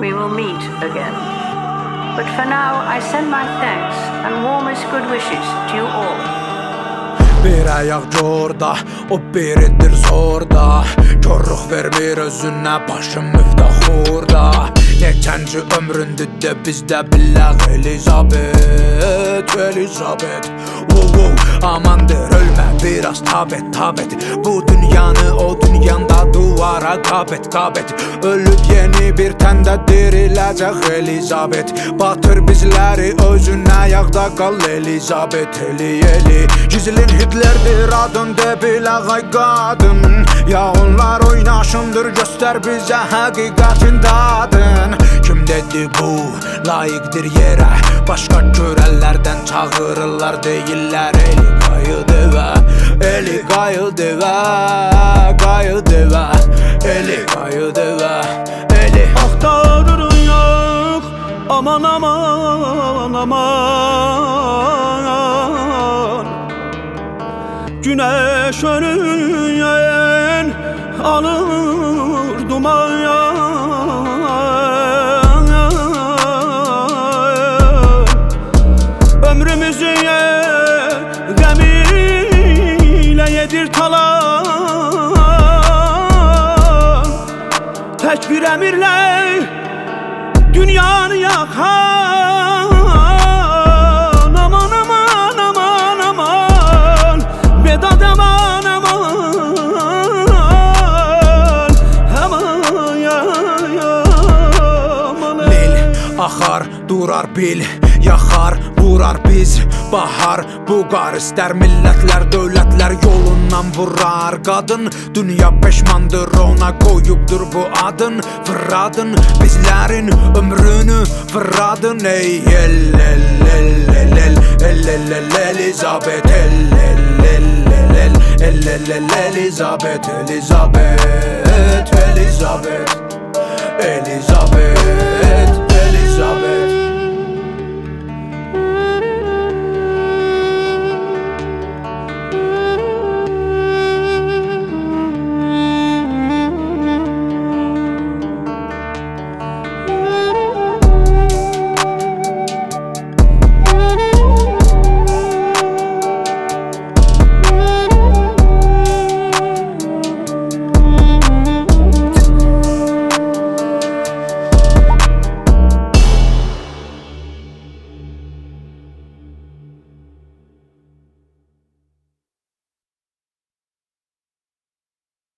we will meet again. But for now, I send my thanks and warmest good wishes to you all. Bir ayaq corda, o biridir zorda Körlük vermir özünə, başım müftəxurda Neçənci ömründür də bizdə billəq Elizabet, Elizabet Wow, wow, amandır biraz tabet, tabet. Bu dünyanı o dünyanda duvara qabet, qabet Ölüb yeni bir təndə diriləcək Elizabet Batır bizləri özünə ayaqda qal Elizabet, eli, eli. Gizlin Hitlerdir adın de bilağay qadın Ya onlar oynaşındır göstər bizə həqiqətin dadın. Kim dedi bu layiqdir yerə Başqa görəllərdən çağırırlar deyirlər Eli qayı devə, eli qayı devə Qayı devə, eli qayı devə Eli. Axtarırıq yox Aman aman aman. Güneş önüyen alır duman Ömrümüzü yedir talan? Tek bir emirle dünyanı yakan Lil axar, durar bil Yaxar, vurar biz Bahar, bu qar istər millətlər, dövlətlər yolundan vurar Qadın, dünya peşmandır ona qoyubdur bu adın Fırradın, bizlərin ömrünü fırradın Ey el, el, el, el, el, el, el, el, Elizabeth El, el, el, el, el, el, el, el, Elizabeth, Elizabeth